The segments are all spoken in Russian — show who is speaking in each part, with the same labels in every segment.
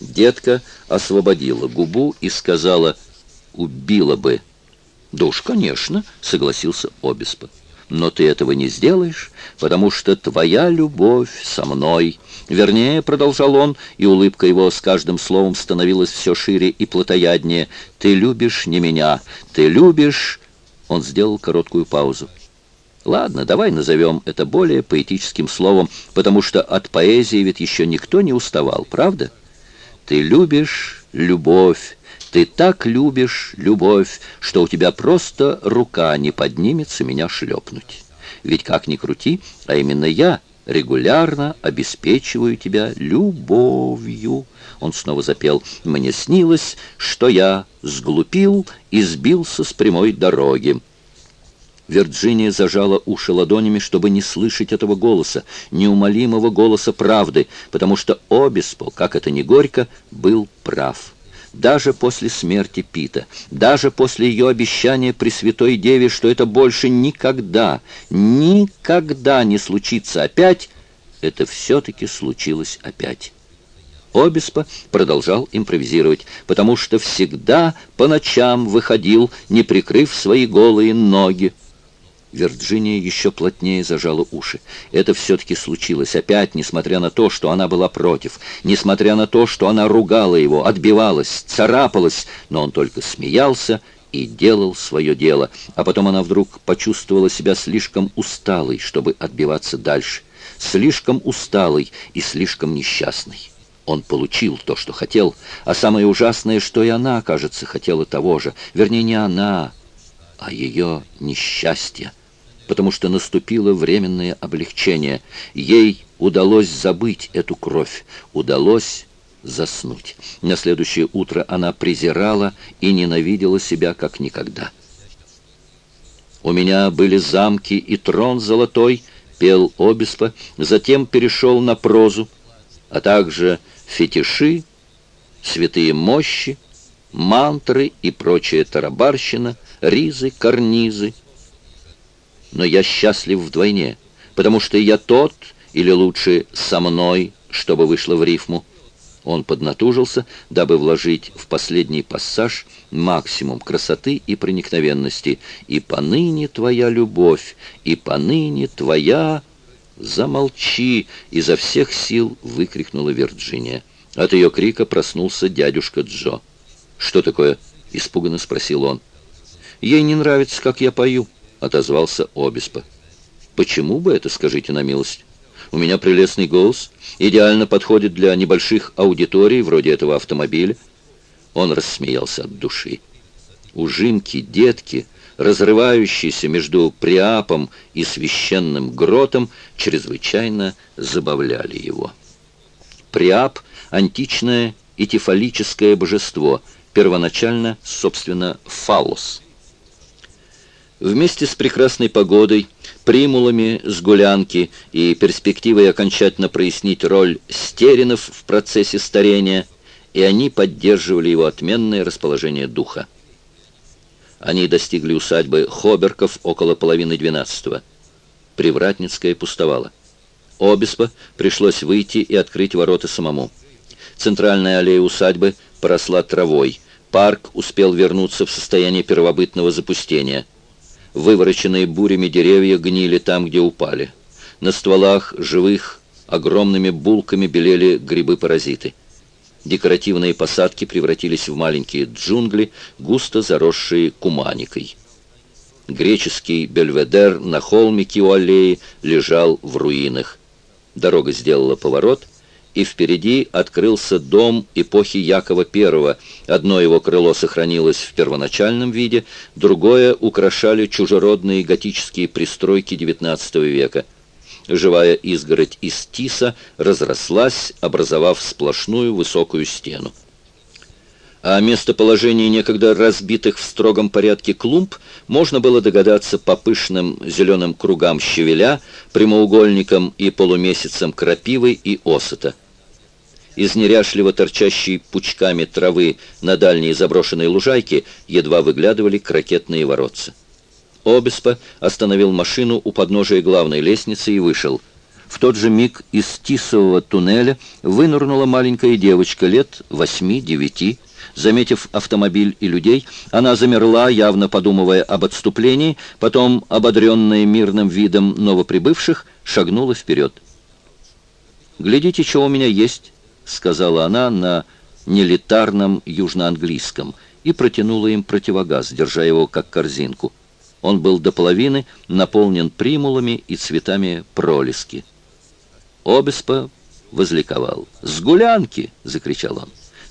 Speaker 1: Детка освободила губу и сказала «убила бы». «Да уж, конечно», — согласился Обеспо. «Но ты этого не сделаешь, потому что твоя любовь со мной...» Вернее, продолжал он, и улыбка его с каждым словом становилась все шире и плотояднее. «Ты любишь не меня, ты любишь...» Он сделал короткую паузу. Ладно, давай назовем это более поэтическим словом, потому что от поэзии ведь еще никто не уставал, правда? Ты любишь любовь, ты так любишь любовь, что у тебя просто рука не поднимется меня шлепнуть. Ведь как ни крути, а именно я регулярно обеспечиваю тебя любовью. Он снова запел «Мне снилось, что я сглупил и сбился с прямой дороги». Вирджиния зажала уши ладонями, чтобы не слышать этого голоса, неумолимого голоса правды, потому что Обеспол, как это ни горько, был прав. Даже после смерти Пита, даже после ее обещания Пресвятой Деве, что это больше никогда, никогда не случится опять, это все-таки случилось опять. Обеспо продолжал импровизировать, потому что всегда по ночам выходил, не прикрыв свои голые ноги. Вирджиния еще плотнее зажала уши. Это все-таки случилось опять, несмотря на то, что она была против, несмотря на то, что она ругала его, отбивалась, царапалась, но он только смеялся и делал свое дело. А потом она вдруг почувствовала себя слишком усталой, чтобы отбиваться дальше, слишком усталой и слишком несчастной. Он получил то, что хотел, а самое ужасное, что и она, кажется, хотела того же. Вернее, не она, а ее несчастье потому что наступило временное облегчение. Ей удалось забыть эту кровь, удалось заснуть. На следующее утро она презирала и ненавидела себя как никогда. «У меня были замки и трон золотой», — пел Обеспо, затем перешел на прозу, а также фетиши, святые мощи, мантры и прочая тарабарщина, ризы, карнизы, но я счастлив вдвойне, потому что я тот, или лучше со мной, чтобы вышло в рифму. Он поднатужился, дабы вложить в последний пассаж максимум красоты и проникновенности. «И поныне твоя любовь, и поныне твоя...» «Замолчи!» — изо всех сил выкрикнула Вирджиния. От ее крика проснулся дядюшка Джо. «Что такое?» — испуганно спросил он. «Ей не нравится, как я пою». — отозвался Обеспо. «Почему бы это, скажите на милость? У меня прелестный голос, идеально подходит для небольших аудиторий, вроде этого автомобиля». Он рассмеялся от души. Ужимки, детки, разрывающиеся между Приапом и священным гротом, чрезвычайно забавляли его. Приап — античное и тефалическое божество, первоначально, собственно, фалос — Вместе с прекрасной погодой, примулами с гулянки и перспективой окончательно прояснить роль стеринов в процессе старения, и они поддерживали его отменное расположение духа. Они достигли усадьбы Хоберков около половины двенадцатого. Привратницкая пустовала. Обеспо пришлось выйти и открыть ворота самому. Центральная аллея усадьбы поросла травой. Парк успел вернуться в состояние первобытного запустения – Вывороченные бурями деревья гнили там, где упали. На стволах живых огромными булками белели грибы-паразиты. Декоративные посадки превратились в маленькие джунгли, густо заросшие куманикой. Греческий бельведер на холмике у аллеи лежал в руинах. Дорога сделала поворот — и впереди открылся дом эпохи Якова I. Одно его крыло сохранилось в первоначальном виде, другое украшали чужеродные готические пристройки XIX века. Живая изгородь из тиса разрослась, образовав сплошную высокую стену. О местоположении некогда разбитых в строгом порядке клумб можно было догадаться по пышным зеленым кругам щавеля, прямоугольникам и полумесяцам крапивы и осыта из неряшливо торчащей пучками травы на дальней заброшенной лужайке едва выглядывали крокетные воротца. Обеспо остановил машину у подножия главной лестницы и вышел. В тот же миг из тисового туннеля вынырнула маленькая девочка лет восьми-девяти. Заметив автомобиль и людей, она замерла, явно подумывая об отступлении, потом, ободренная мирным видом новоприбывших, шагнула вперед. «Глядите, что у меня есть», — сказала она на нелитарном южноанглийском, и протянула им противогаз, держа его как корзинку. Он был до половины наполнен примулами и цветами пролески. Обеспо возликовал. «С гулянки!» — закричал он.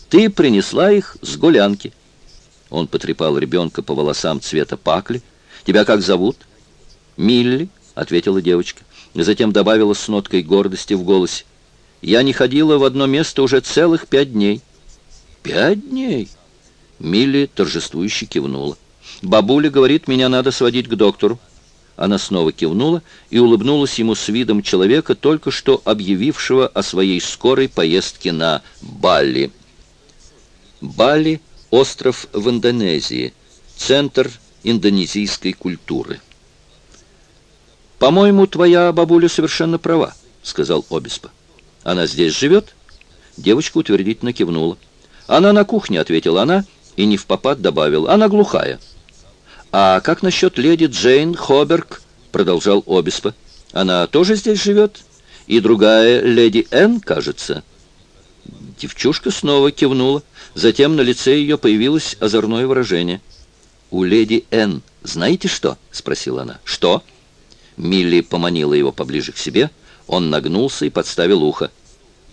Speaker 1: «Ты принесла их с гулянки!» Он потрепал ребенка по волосам цвета пакли. «Тебя как зовут?» «Милли», — ответила девочка. Затем добавила с ноткой гордости в голосе. «Я не ходила в одно место уже целых пять дней». «Пять дней?» Милли торжествующе кивнула. «Бабуля говорит, меня надо сводить к доктору. Она снова кивнула и улыбнулась ему с видом человека, только что объявившего о своей скорой поездке на Бали. Бали — остров в Индонезии, центр индонезийской культуры. «По-моему, твоя бабуля совершенно права», — сказал Обеспо. «Она здесь живет?» Девочка утвердительно кивнула. «Она на кухне», — ответила она, и не в попад добавила. «Она глухая». «А как насчет леди Джейн Хоберг?» — продолжал Обеспо. «Она тоже здесь живет? И другая леди Энн, кажется?» Девчушка снова кивнула. Затем на лице ее появилось озорное выражение. «У леди Энн знаете что?» — спросила она. «Что?» Милли поманила его поближе к себе. Он нагнулся и подставил ухо.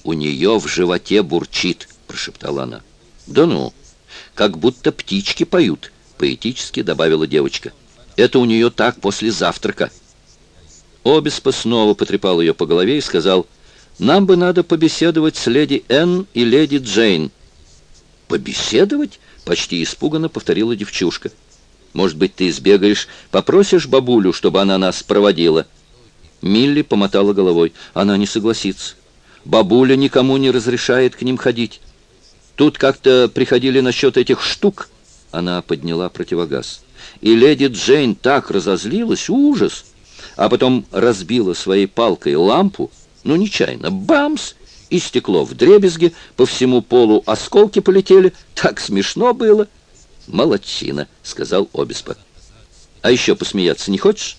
Speaker 1: «У нее в животе бурчит», — прошептала она. «Да ну, как будто птички поют», — поэтически добавила девочка. «Это у нее так после завтрака». Обеспо снова потрепал ее по голове и сказал, «Нам бы надо побеседовать с леди Энн и леди Джейн». «Побеседовать?» — почти испуганно повторила девчушка. «Может быть, ты сбегаешь, попросишь бабулю, чтобы она нас проводила?» Милли помотала головой. «Она не согласится. Бабуля никому не разрешает к ним ходить. Тут как-то приходили насчет этих штук». Она подняла противогаз. И леди Джейн так разозлилась, ужас! А потом разбила своей палкой лампу, ну, нечаянно, бамс! И стекло в дребезге, по всему полу осколки полетели. Так смешно было. «Молодчина», — сказал Обеспо. «А еще посмеяться не хочешь?»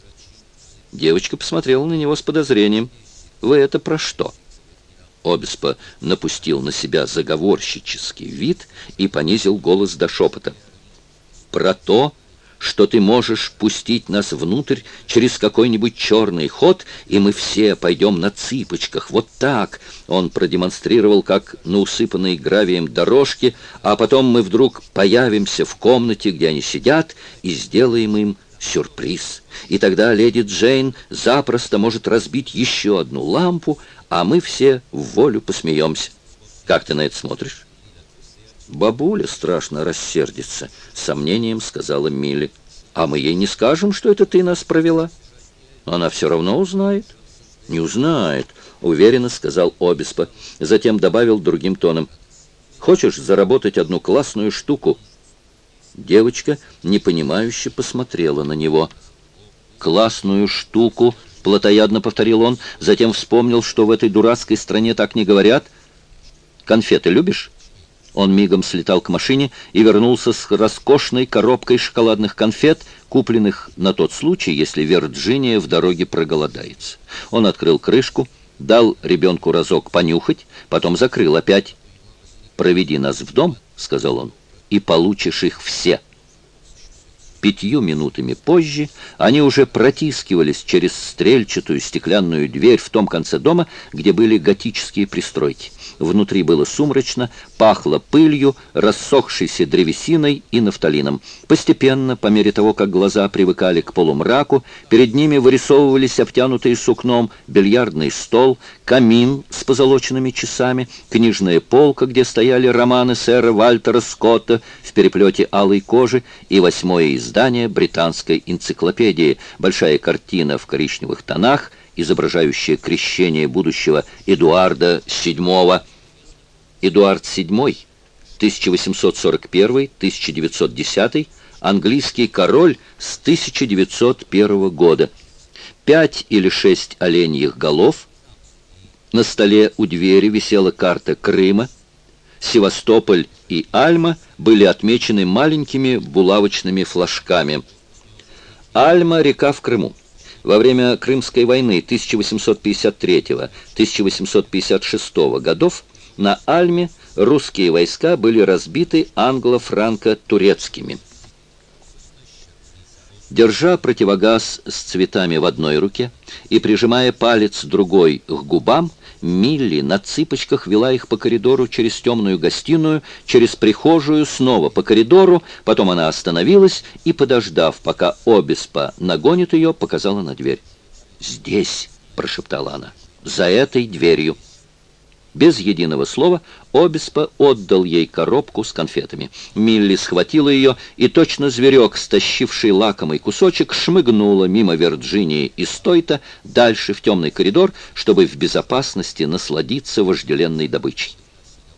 Speaker 1: Девочка посмотрела на него с подозрением. «Вы это про что?» Обеспо напустил на себя заговорщический вид и понизил голос до шепота про то, что ты можешь пустить нас внутрь через какой-нибудь черный ход, и мы все пойдем на цыпочках. Вот так!» Он продемонстрировал, как на усыпанной гравием дорожке, а потом мы вдруг появимся в комнате, где они сидят, и сделаем им сюрприз. И тогда леди Джейн запросто может разбить еще одну лампу, а мы все в волю посмеемся. Как ты на это смотришь? «Бабуля страшно рассердится», — сомнением сказала Милли. «А мы ей не скажем, что это ты нас провела?» «Она все равно узнает». «Не узнает», — уверенно сказал Обеспо. Затем добавил другим тоном. «Хочешь заработать одну классную штуку?» Девочка непонимающе посмотрела на него. «Классную штуку», — плотоядно повторил он, затем вспомнил, что в этой дурацкой стране так не говорят. «Конфеты любишь?» Он мигом слетал к машине и вернулся с роскошной коробкой шоколадных конфет, купленных на тот случай, если Вирджиния в дороге проголодается. Он открыл крышку, дал ребенку разок понюхать, потом закрыл опять. «Проведи нас в дом», — сказал он, — «и получишь их все». Пятью минутами позже они уже протискивались через стрельчатую стеклянную дверь в том конце дома, где были готические пристройки. Внутри было сумрачно, пахло пылью, рассохшейся древесиной и нафталином. Постепенно, по мере того, как глаза привыкали к полумраку, перед ними вырисовывались обтянутые сукном бильярдный стол, камин с позолоченными часами, книжная полка, где стояли романы сэра Вальтера Скотта в переплете алой кожи и восьмое издание британской энциклопедии, большая картина в коричневых тонах — изображающее крещение будущего Эдуарда VII. Эдуард VII, 1841-1910, английский король с 1901 года. Пять или шесть оленьих голов, На столе у двери висела карта Крыма. Севастополь и Альма были отмечены маленькими булавочными флажками. Альма — река в Крыму. Во время Крымской войны 1853-1856 годов на Альме русские войска были разбиты англо-франко-турецкими. Держа противогаз с цветами в одной руке и прижимая палец другой к губам, Милли на цыпочках вела их по коридору через темную гостиную, через прихожую, снова по коридору, потом она остановилась и, подождав, пока Обеспа нагонит ее, показала на дверь. «Здесь», — прошептала она, — «за этой дверью». Без единого слова Обеспо отдал ей коробку с конфетами. Милли схватила ее, и точно зверек, стащивший лакомый кусочек, шмыгнула мимо Вирджинии и Стойта дальше в темный коридор, чтобы в безопасности насладиться вожделенной добычей.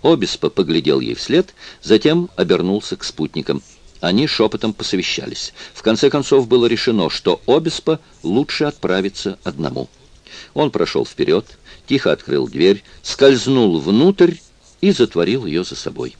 Speaker 1: Обеспо поглядел ей вслед, затем обернулся к спутникам. Они шепотом посовещались. В конце концов было решено, что Обеспо лучше отправиться одному. Он прошел вперед, тихо открыл дверь, скользнул внутрь и затворил ее за собой.